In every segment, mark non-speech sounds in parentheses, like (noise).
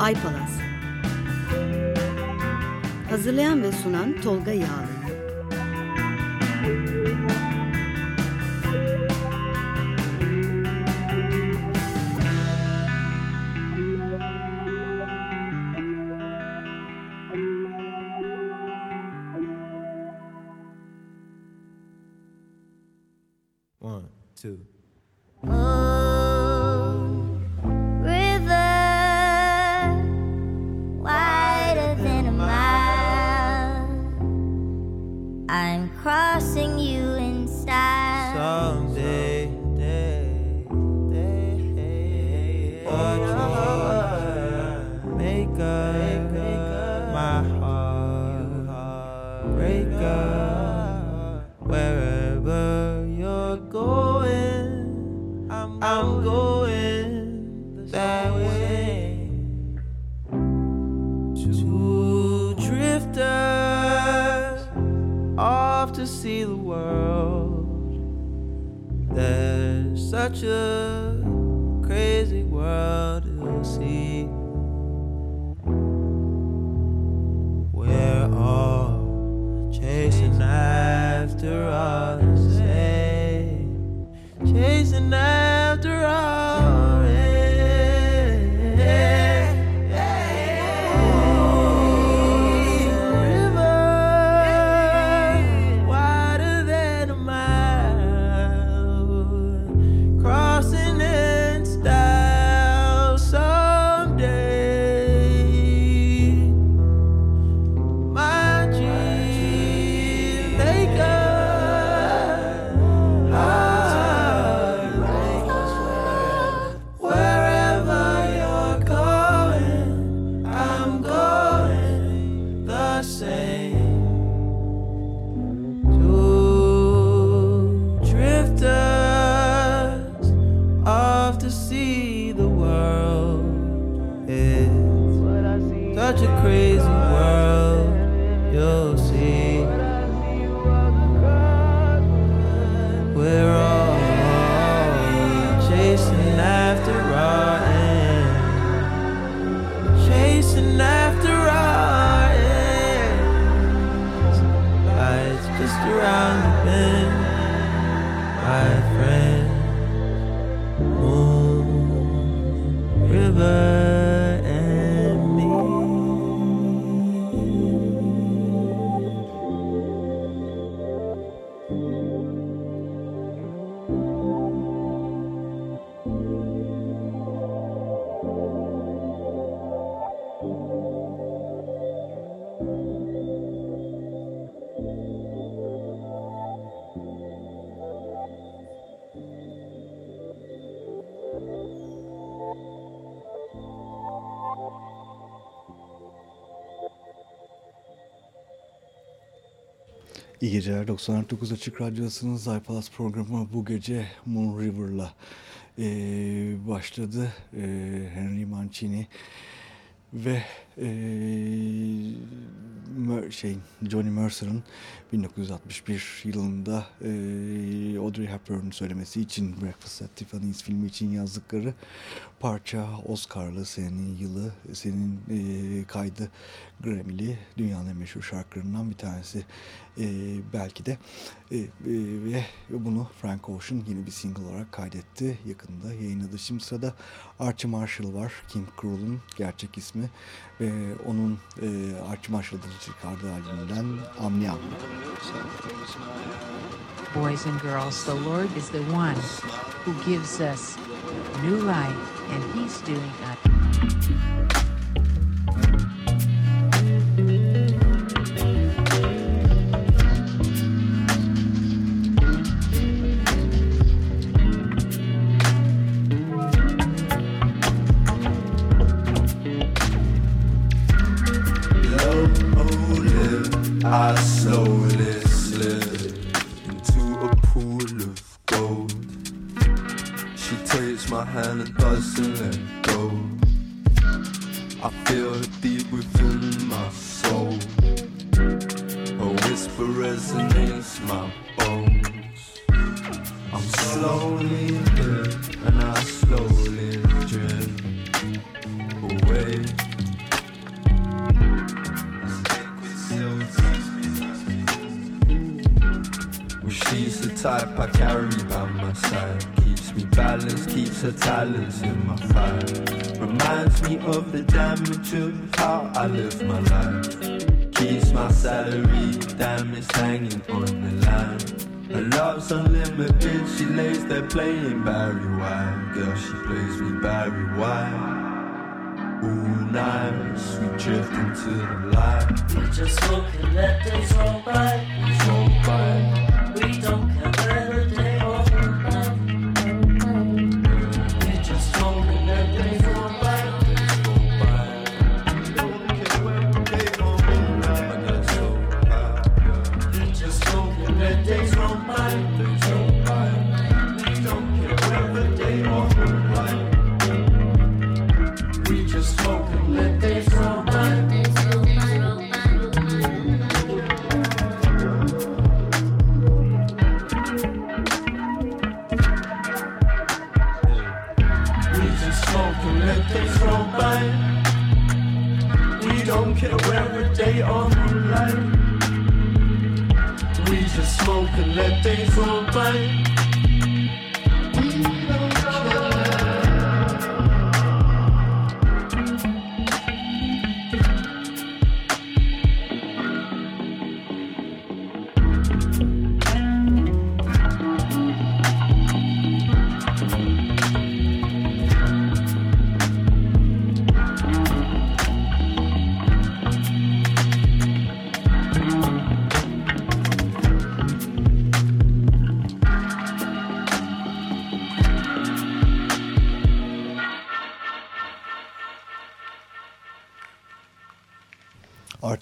iPalas Hazırlayan ve sunan Tolga Yağlı İyi geceler 99 Açık Radyosu'nun Zaypalas programı bu gece Moon River'la e, başladı. E, Henry Mancini ve e, şey Johnny Mercer'ın 1961 yılında e, Audrey Hepburn'un söylemesi için Breakfast at Tiffany's filmi için yazdıkları parça Oscar'lı senin yılı senin e, kaydı Grammy'li dünyanın en meşhur şarkılarından bir tanesi e, belki de e, e, ve bunu Frank Ocean yeni bir single olarak kaydetti yakında yayınladı. Şimdi sırada Archie Marshall var King Cruel'un gerçek ismi ve onun e, Archie Marshall'dan çıkardığı albümünden Amniam. Boys and girls, the Lord is the one who gives us new life and he's doing a we drift into the light. We just look and let days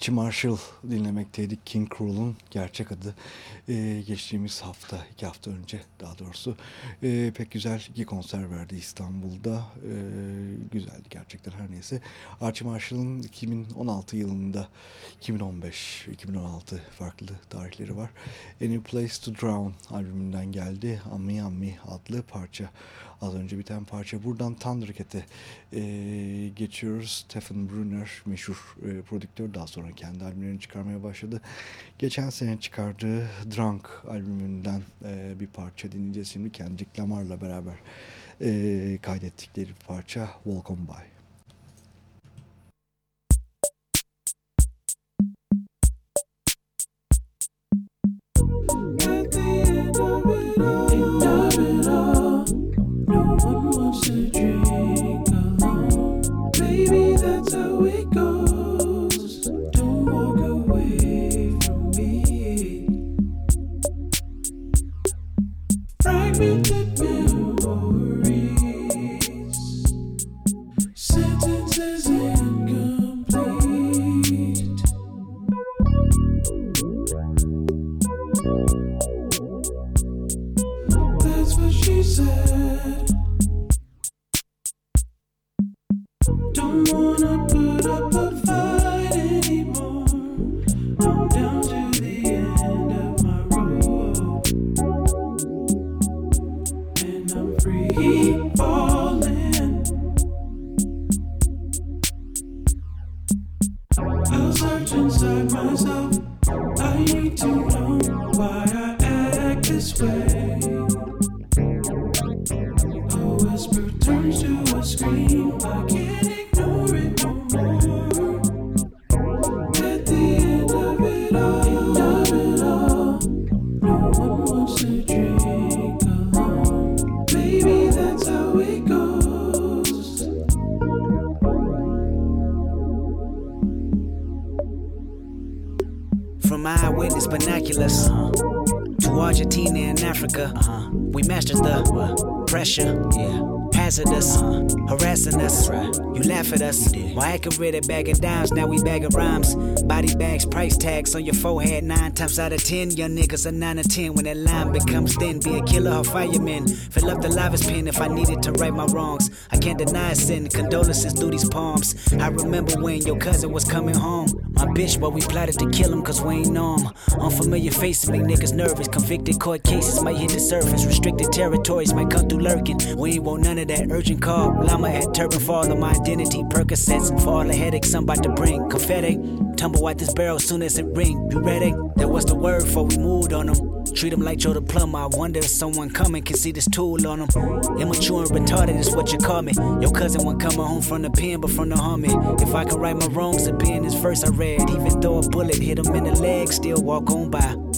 Archie Marshall dinlemekteydik. King Cruel'un gerçek adı. Ee, geçtiğimiz hafta, iki hafta önce daha doğrusu ee, pek güzel iki konser verdi İstanbul'da. Ee, güzeldi gerçekten her neyse. Archie Marshall'ın 2016 yılında 2015, 2016 farklı tarihleri var. A New Place to Drown albümünden geldi. Ammi Ammi adlı parça. Az önce biten parça. Buradan Thundercat'e e, geçiyoruz. Stephen Brunner meşhur e, prodüktör daha sonra kendi albümlerini çıkarmaya başladı. Geçen sene çıkardığı Drunk albümünden e, bir parça dinleyeceğiz şimdi. Kendrick Lamar'la beraber e, kaydettikleri parça On By. we go. Accurate at bagging dimes, now we bagging rhymes. Body bags, price tags on your forehead. Nine times out of ten, young niggas are nine or ten. When that line becomes thin, be a killer or fireman. Fill up the livest pen if I needed to right my wrongs. I can't deny sin. Condolences through these palms. I remember when your cousin was coming home. My bitch, but we plotted to kill him cause we ain't know him. Unfamiliar faces make niggas nervous. Convicted court cases might hit the surface. Restricted territories might come through lurking. We ain't want none of that urgent call. Llama at turban for all of my identity. Percocets for all the headaches I'm about to bring. Confetti, tumble out this barrel soon as it ring. You ready? That was the word for we moved on them. Treat them like Joe the plumber. I wonder if someone coming can see this tool on them. Immature and retarded is what you call me. Your cousin won't coming home from the pen, but from the army. If I can right my wrongs, to pen this verse I read. Even though a bullet hit him in the leg, still walk on by.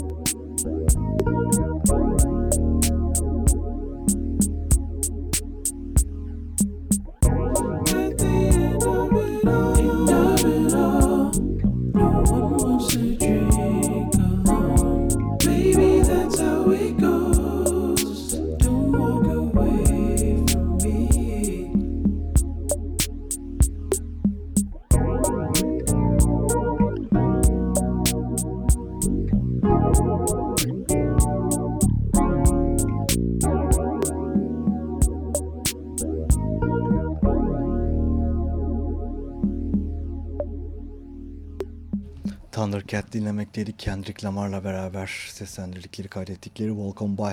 Kendrick Lamar'la beraber seslendirdikleri, kaydettikleri On By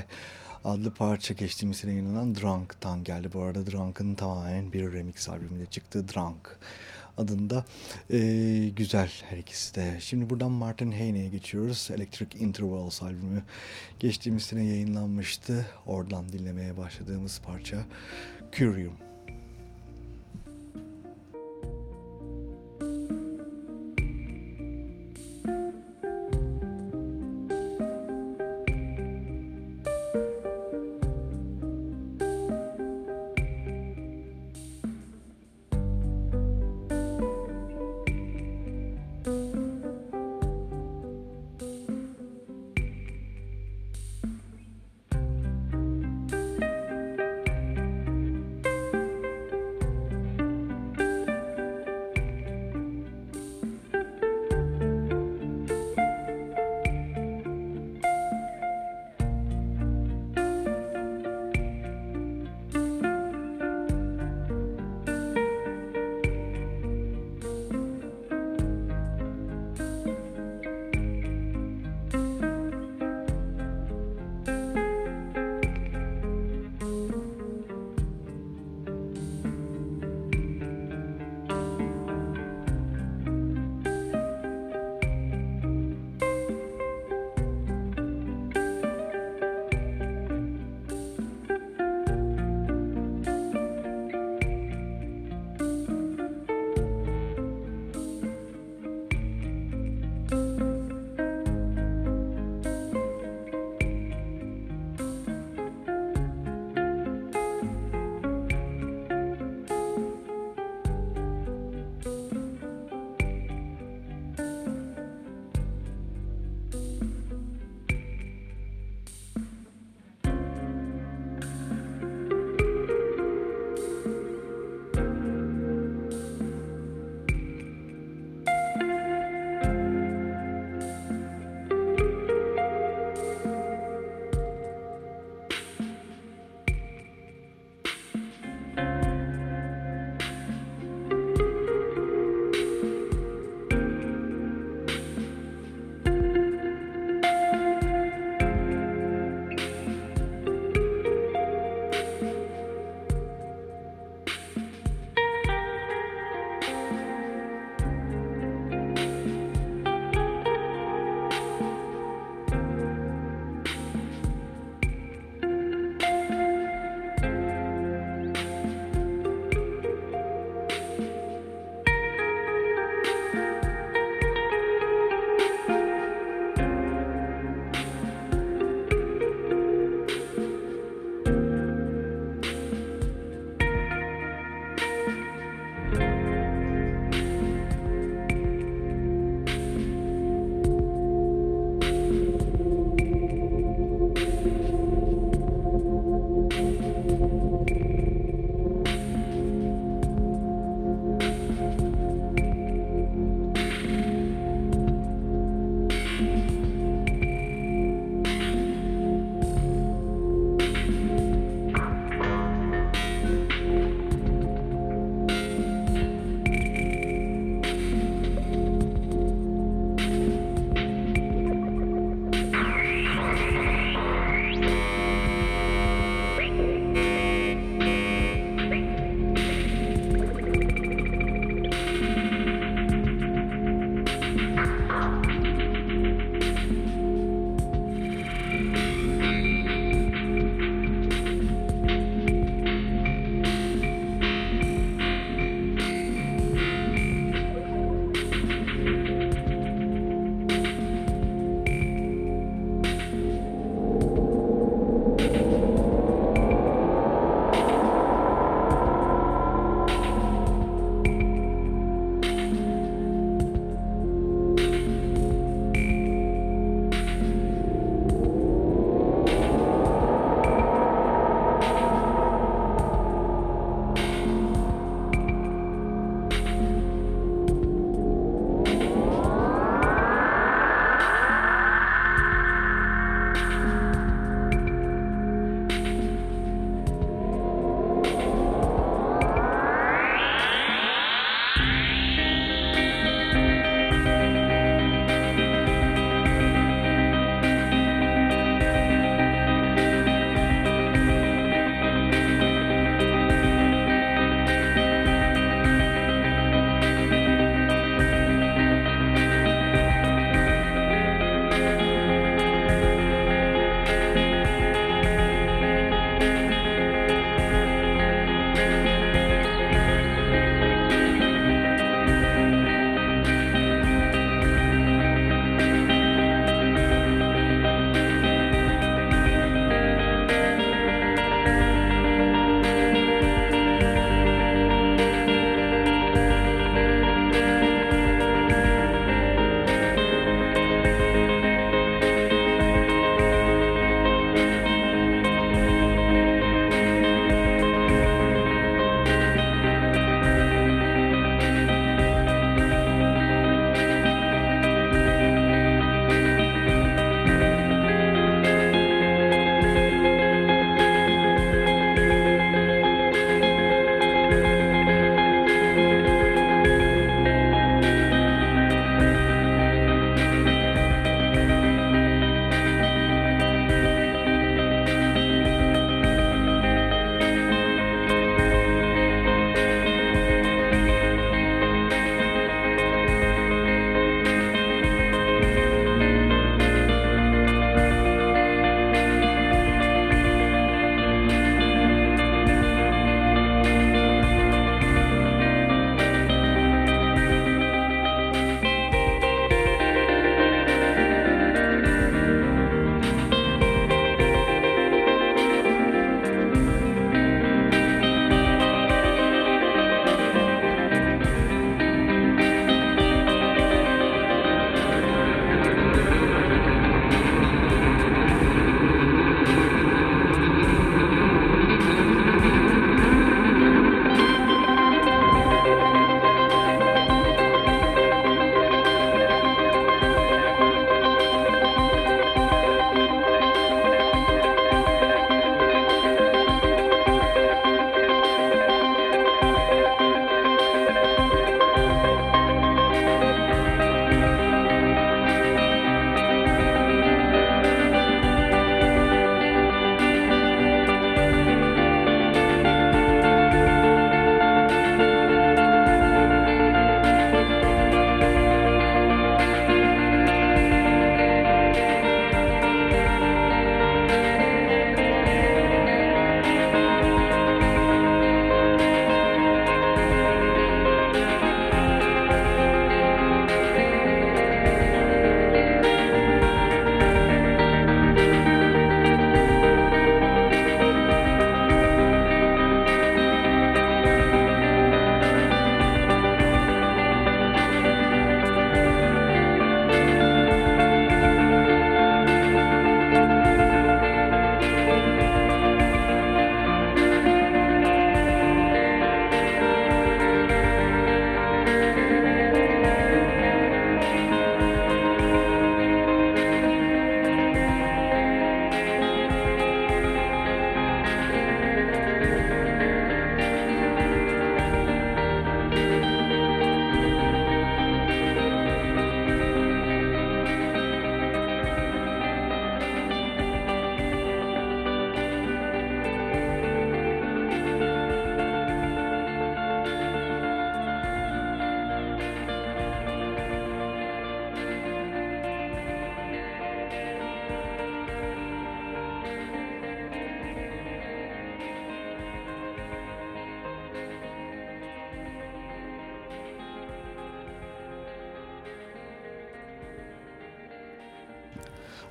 adlı parça geçtiğimiz sene yayınlanan Drunk'tan geldi. Bu arada Drunk'ın tamamen bir remix albümünde çıktı. Drunk adında Ee, güzel her ikisi de. Şimdi buradan Martin Haney'e geçiyoruz. Electric Intervals albümü geçtiğimiz sene yayınlanmıştı. Oradan dinlemeye başladığımız parça Curium.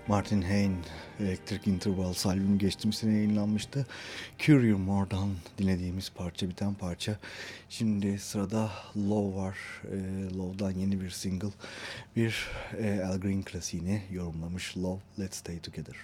Martin Hain Electric Intervals albümü geçtiğimiz sene yayınlanmıştı. Curium More'dan dinlediğimiz parça, biten parça. Şimdi sırada Love var. E, Love'dan yeni bir single. Bir e, Al Green klasiğini yorumlamış Love, Let's Stay Together.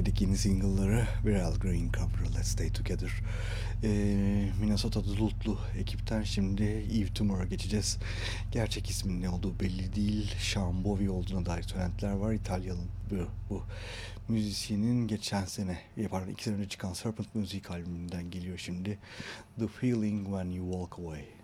Dedik yeni single'ları. Bir Al Green cover Let's Stay Together. Ee, Minnesota Dulutlu ekipten şimdi Eve Tumor'a geçeceğiz. Gerçek ismin ne olduğu belli değil. Bowie olduğuna dair söylentiler var. İtalyalı bu, bu müzisyenin geçen sene, e, pardon iki sene önce çıkan Serpent Music albümünden geliyor şimdi. The Feeling When You Walk Away.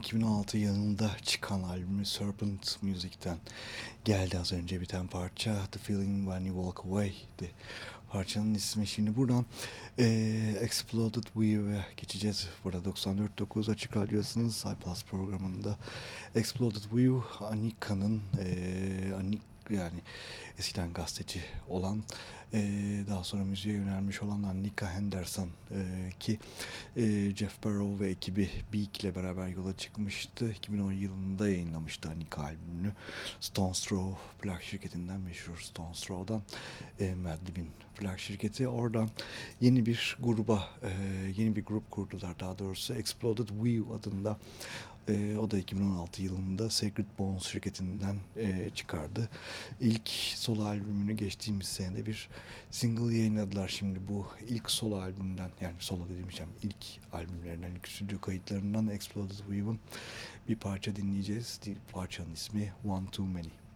2016 yılında çıkan albümü Serpent Music'ten geldi az önce biten parça The Feeling When You Walk Away'di parçanın ismi. Şimdi buradan e, Exploded Weave'e geçeceğiz. Burada 94.9 Açık Radyosu'nun Cyplus programında Exploded Weave Anika'nın e, Anik yani eskiden gazeteci olan e, daha sonra müziğe yönelmiş olan Annika Henderson e, ki e, Jeff Barrow ve ekibi Beak ile beraber yola çıkmıştı. 2010 yılında yayınlamıştı Annika albümünü. Stone Throw plak şirketinden meşhur Stone Throw'dan e, Madlib'in plak şirketi. Oradan yeni bir gruba e, yeni bir grup kurdular daha doğrusu Exploded Weave adında e, o da 2016 yılında Sacred Bones şirketinden e, çıkardı. İlk solo albümünü geçtiğimiz senede bir single yayınladılar. Şimdi bu ilk solo albümden yani solo dediğim şey ilk albümlerinden, ilk stüdyo kayıtlarından Exploded Weave'ın bir parça dinleyeceğiz. Parçanın ismi One Too Many.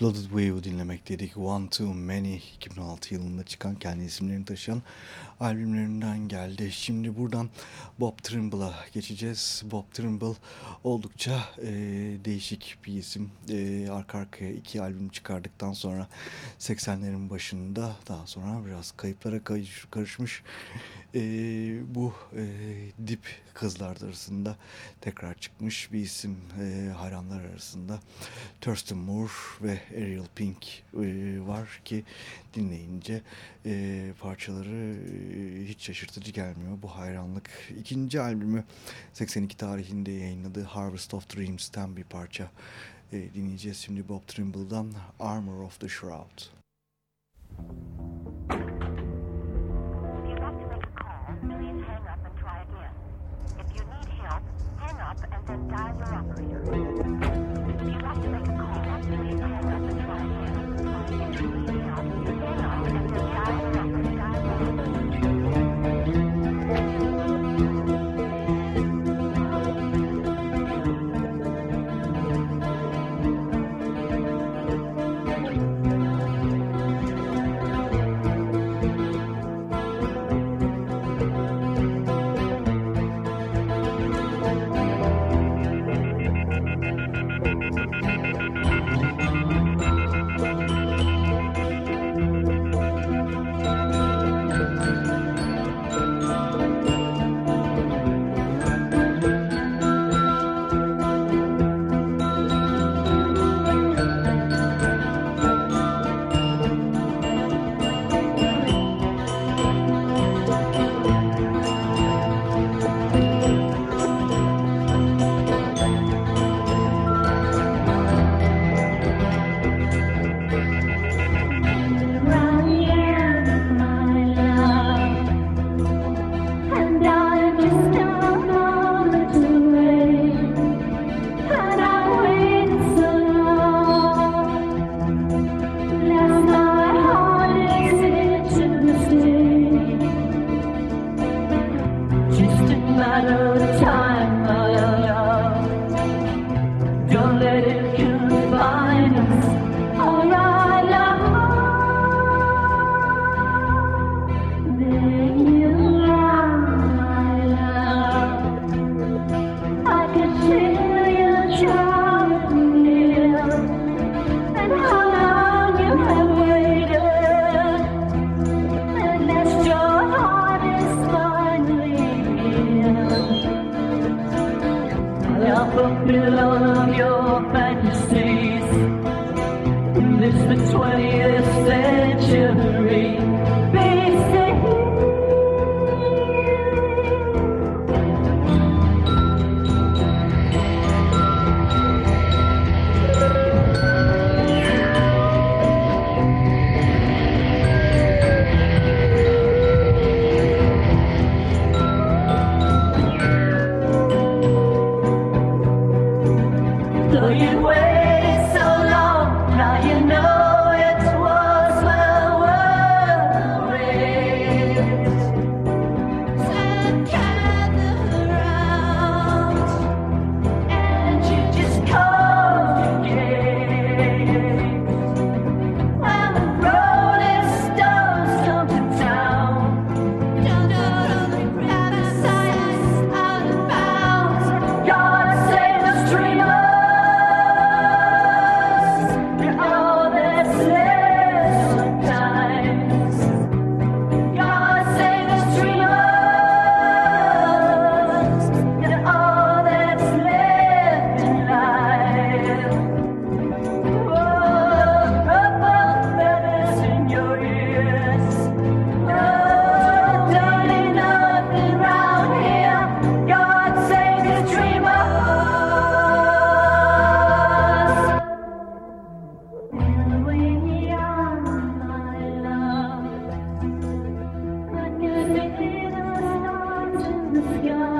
Exploded Wave'u dinlemek dedik. One Too Many 2016 yılında çıkan kendi isimlerini taşıyan albümlerinden geldi. Şimdi buradan Bob Trimble'a geçeceğiz. Bob Trimble oldukça e, değişik bir isim. E, arka arkaya iki albüm çıkardıktan sonra 80'lerin başında daha sonra biraz kayıplara karışmış e, bu e, dip kızlar arasında tekrar çıkmış bir isim e, hayranlar arasında Thurston Moore ve Ariel Pink e, var ki dinleyince e, parçaları e, hiç şaşırtıcı gelmiyor bu hayranlık. İkinci albümü 82 tarihinde yayınladığı Harvest of Dreams'ten bir parça e, dinleyeceğiz şimdi Bob Trimble'dan Armor of the Shroud. And then operator. Sky.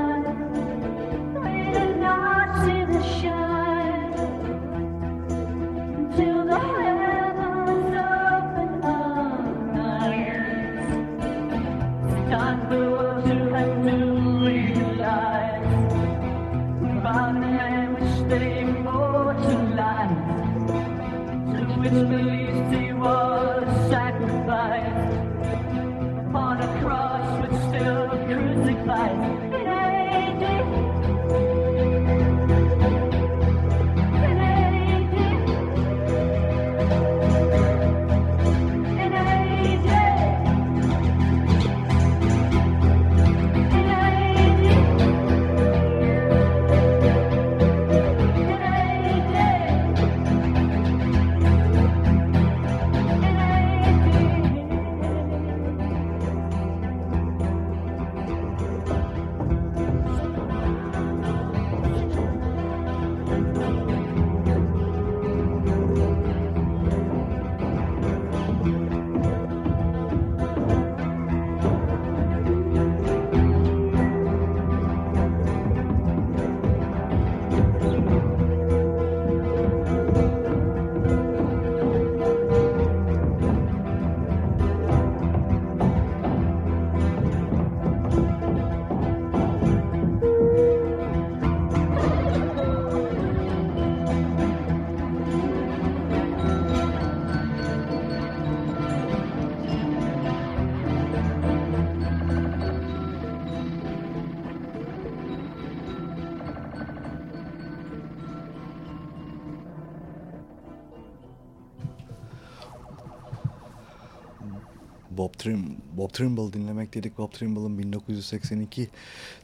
Trimble dinlemek dedik. Bob Trimble'ın 1982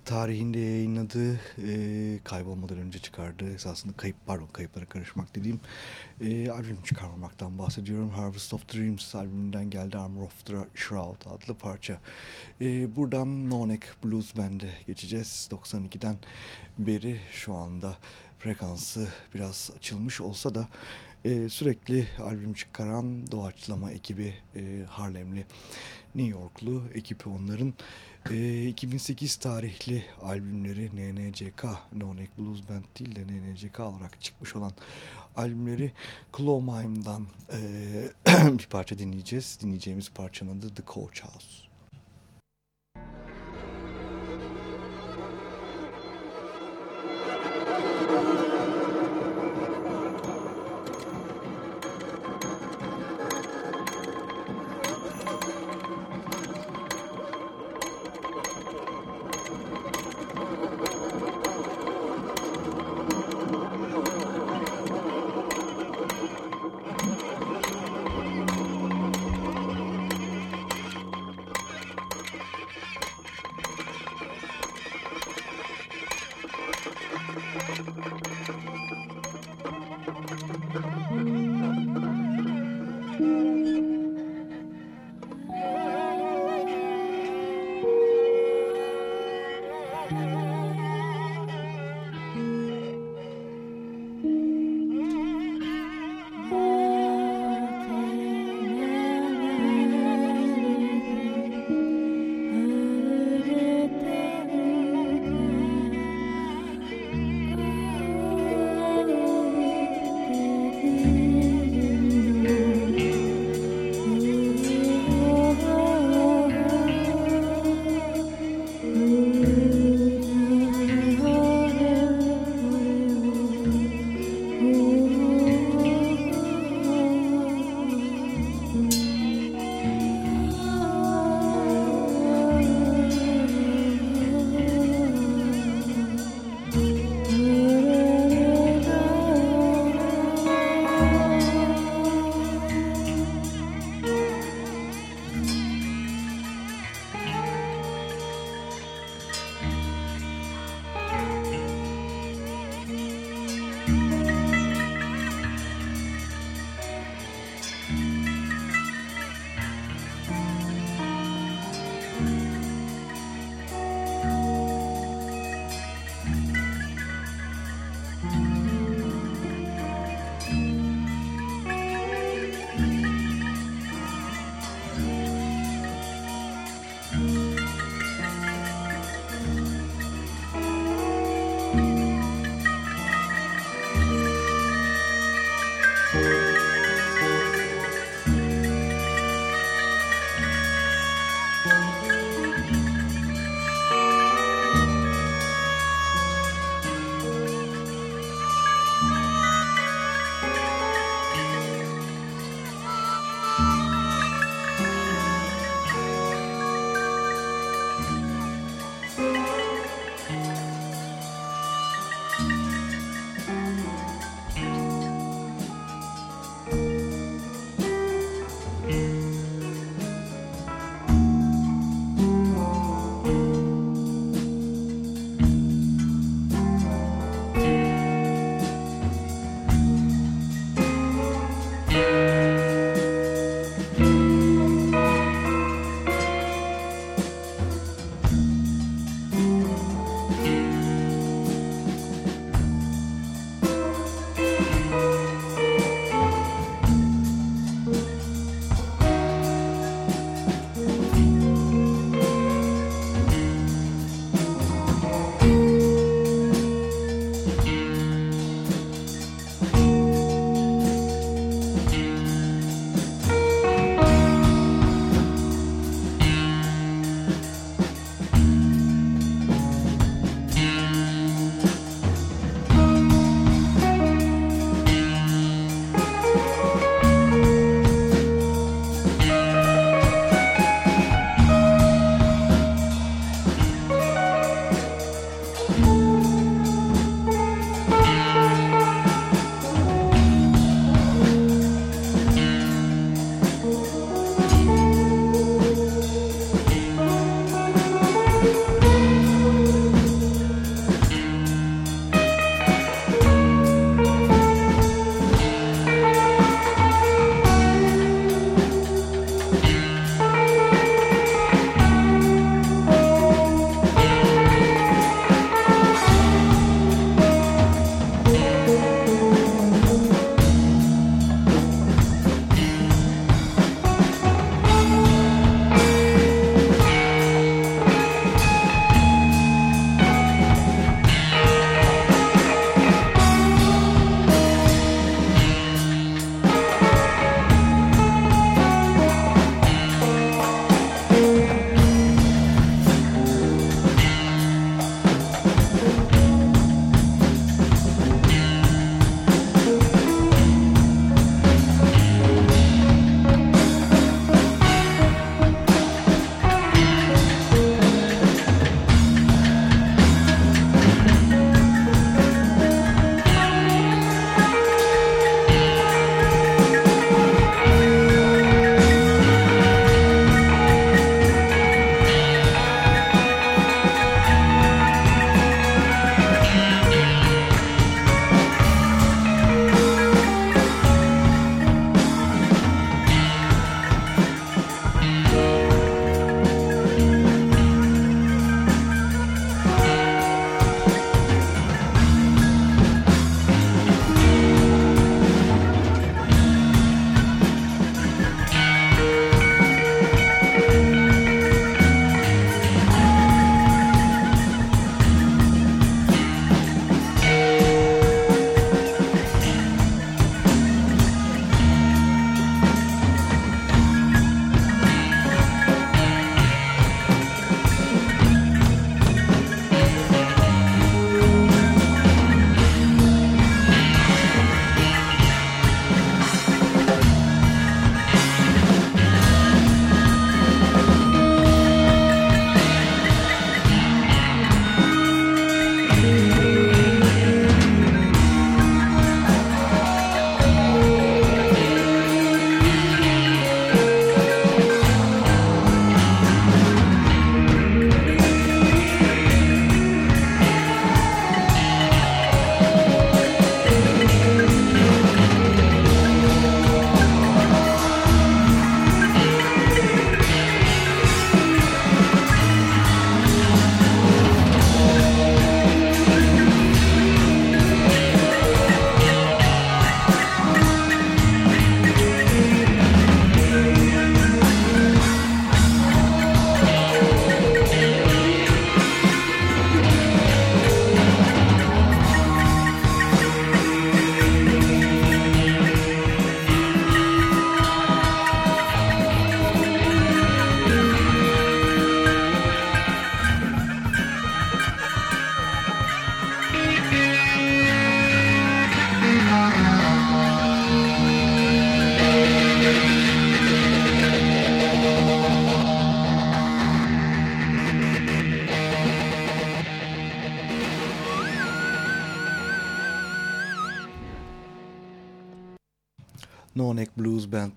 tarihinde yayınladığı e, kaybolmadan önce çıkardığı esasında kayıp pardon kayıplara karışmak dediğim e, albüm çıkarmamaktan bahsediyorum. Harvest of Dreams albümünden geldi Armor of the Shroud adlı parça. E, buradan No Neck Blues Band'e geçeceğiz. 92'den beri şu anda frekansı biraz açılmış olsa da e, sürekli albüm çıkaran doğaçlama ekibi e, Harlemli New Yorklu ekibi onların e, 2008 tarihli albümleri NNCK No Neck Blues Band değil de NNCK olarak çıkmış olan albümleri Claw Mime'dan e, (clears throat) bir parça dinleyeceğiz. Dinleyeceğimiz parçanın adı The Coach House.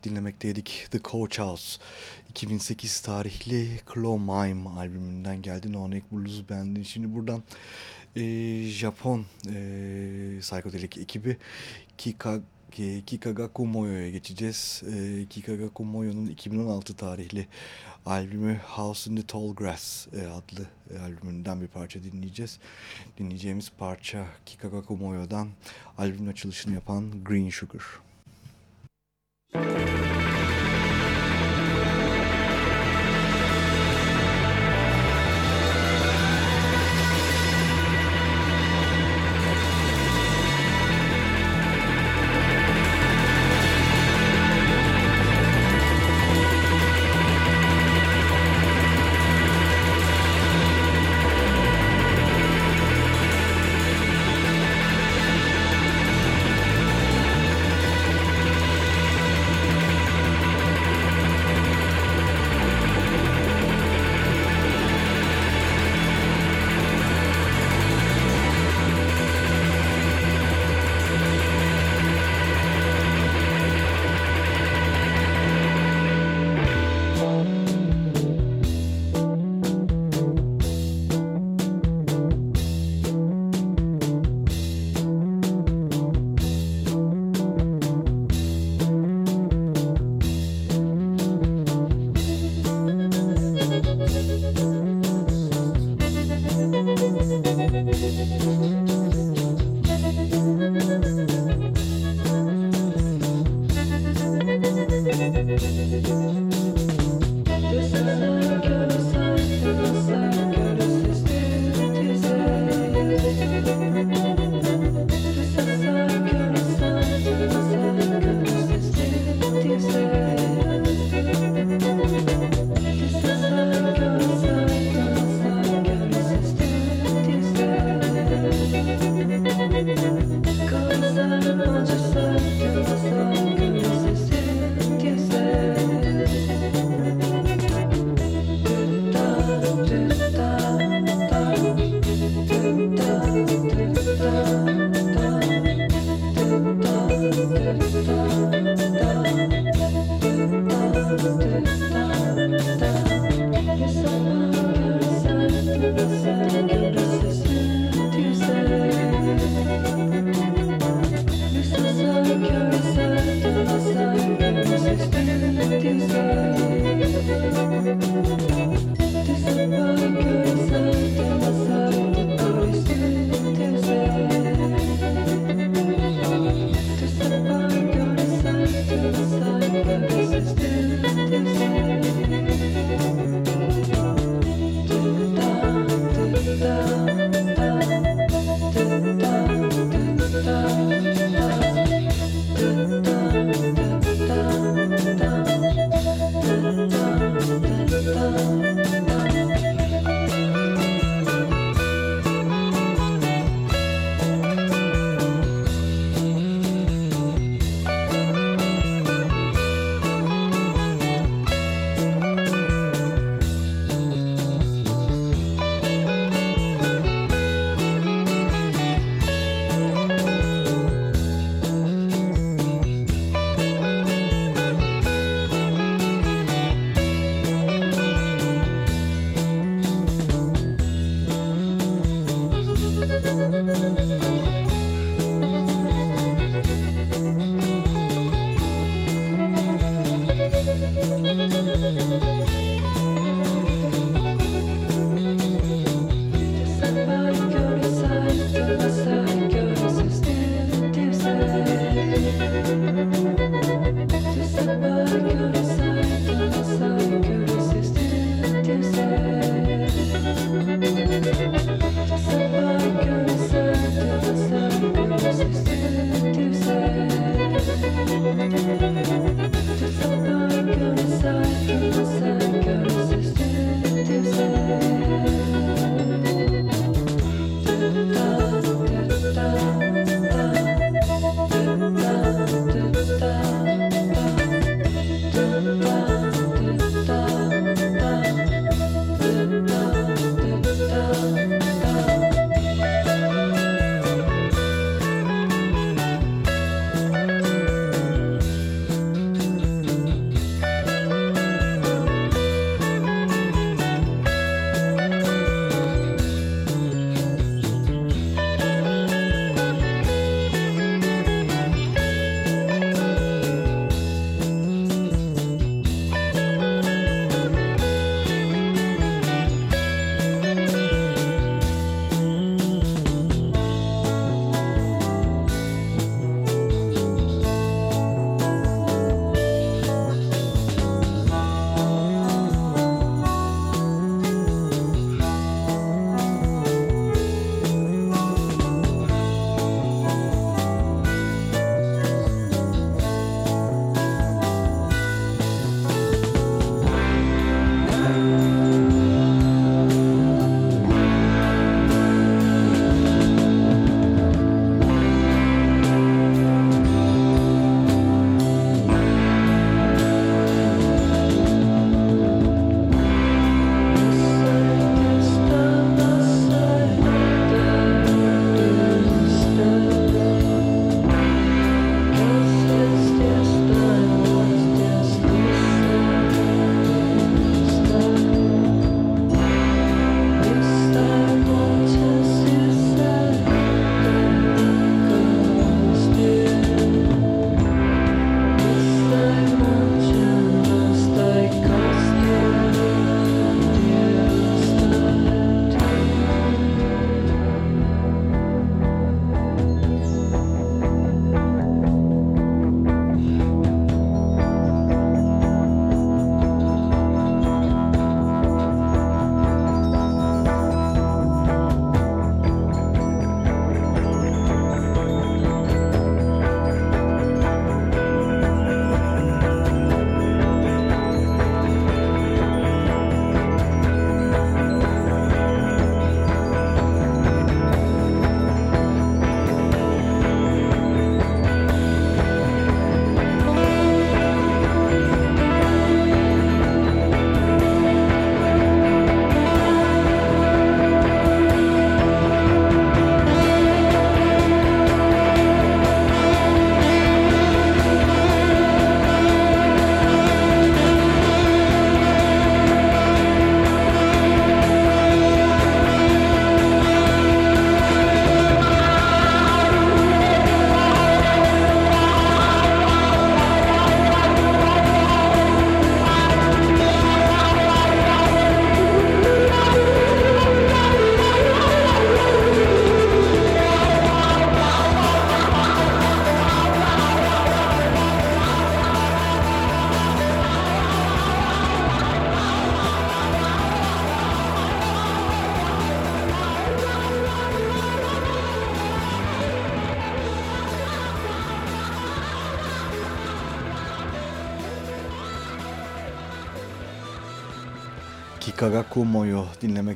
Dinlemekteydik. The Coach House 2008 tarihli Claw Mime albümünden geldi No Neck Blues Band'in. Şimdi buradan e, Japon e, psikodelik ekibi Kika, Kikagaku Moyo'ya geçeceğiz. E, Kikagaku Moyo'nun 2016 tarihli albümü House in the Tall Grass e, adlı e, albümünden bir parça dinleyeceğiz. Dinleyeceğimiz parça Kikagaku Moyo'dan albümün açılışını yapan Green Sugar. Thank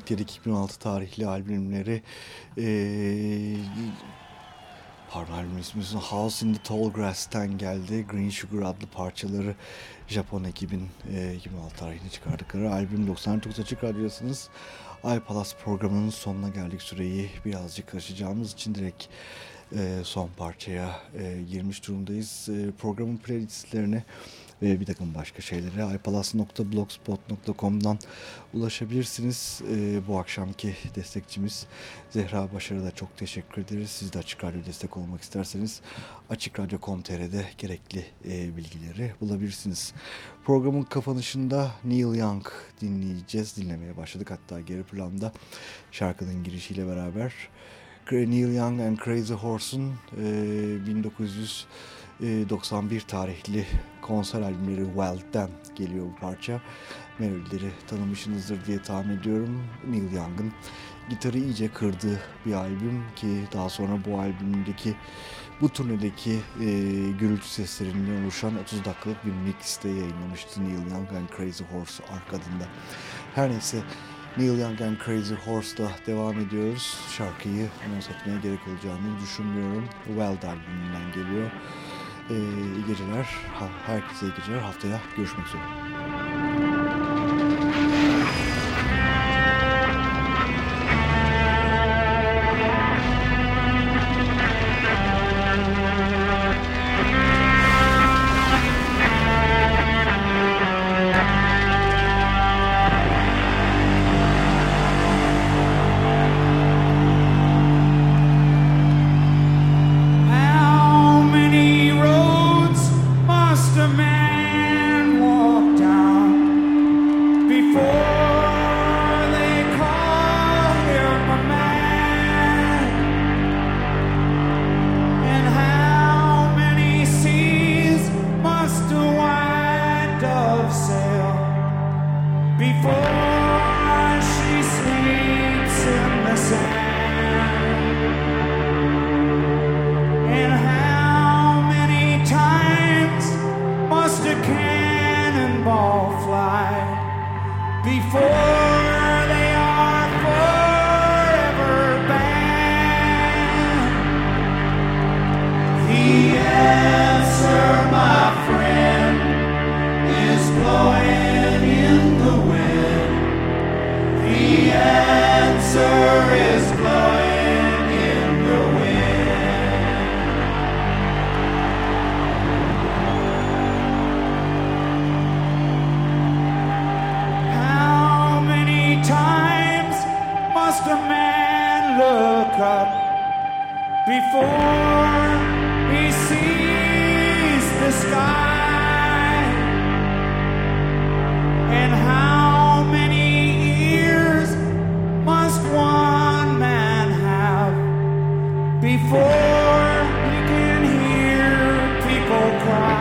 dinlemekteydik 2016 tarihli albümleri. Ee, pardon albüm ismi House in the Tall Grass'ten geldi. Green Sugar adlı parçaları Japon ekibin e, 2016 tarihini çıkardıkları albüm 99 Açık Radyo'dasınız. Ay Palas programının sonuna geldik. Süreyi birazcık aşacağımız için direkt e, son parçaya e, girmiş durumdayız. E, programın playlistlerine ve bir takım başka şeylere ipalas.blogspot.com'dan ulaşabilirsiniz. E, bu akşamki destekçimiz Zehra Başarı'da çok teşekkür ederiz. Siz de Açık Radyo destek olmak isterseniz açıkradyo.com.tr'de gerekli e, bilgileri bulabilirsiniz. Programın kapanışında Neil Young dinleyeceğiz. Dinlemeye başladık hatta geri planda şarkının girişiyle beraber. Neil Young and Crazy Horse'un e, 1900 91 tarihli konser albümleri Wild'den geliyor bu parça. Melodileri tanımışsınızdır diye tahmin ediyorum. Neil Young'ın gitarı iyice kırdığı bir albüm ki daha sonra bu albümdeki bu turnedeki e, gürültü seslerinden oluşan 30 dakikalık bir mixte yayınlamıştı Neil Young and Crazy Horse arkadında. Her neyse Neil Young and Crazy Horse'da devam ediyoruz. Şarkıyı anons etmeye gerek olacağını düşünmüyorum. Wild albümünden geliyor. Ee, iyi geceler. Herkese iyi geceler. Haftaya görüşmek üzere. Before he can hear people cry?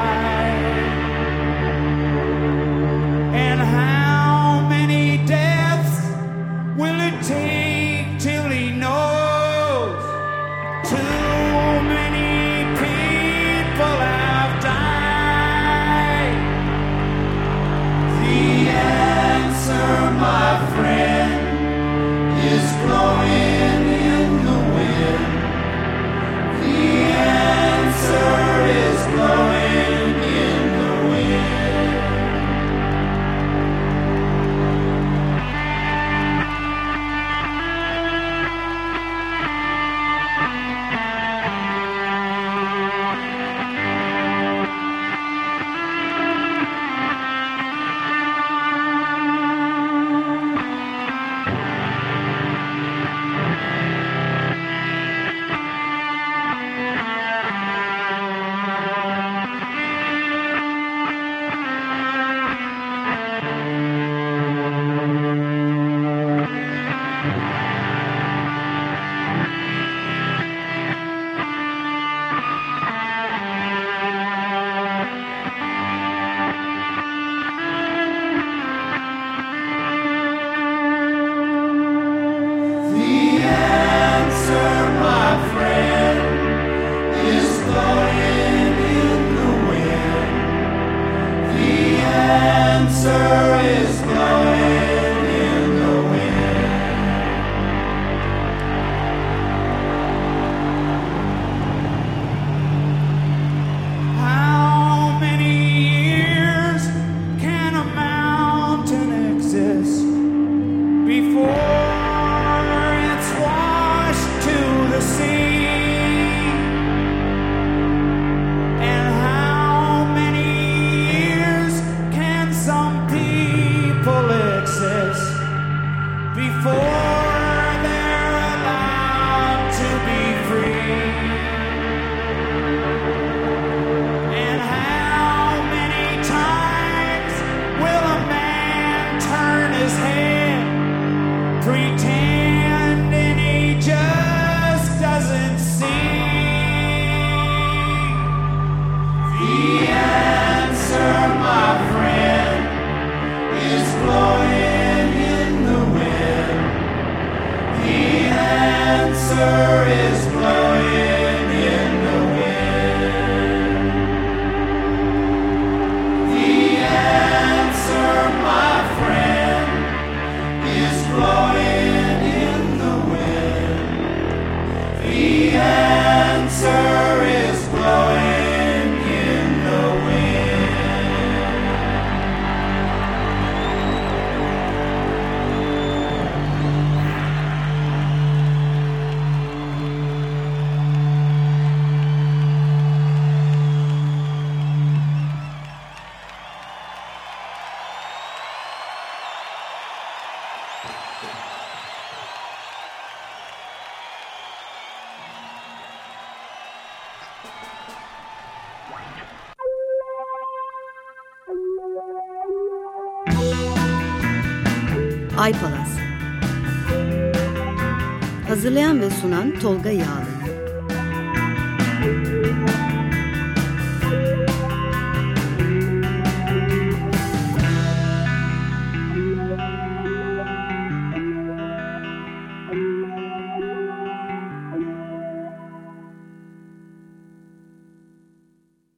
Sunan Tolga Yağlı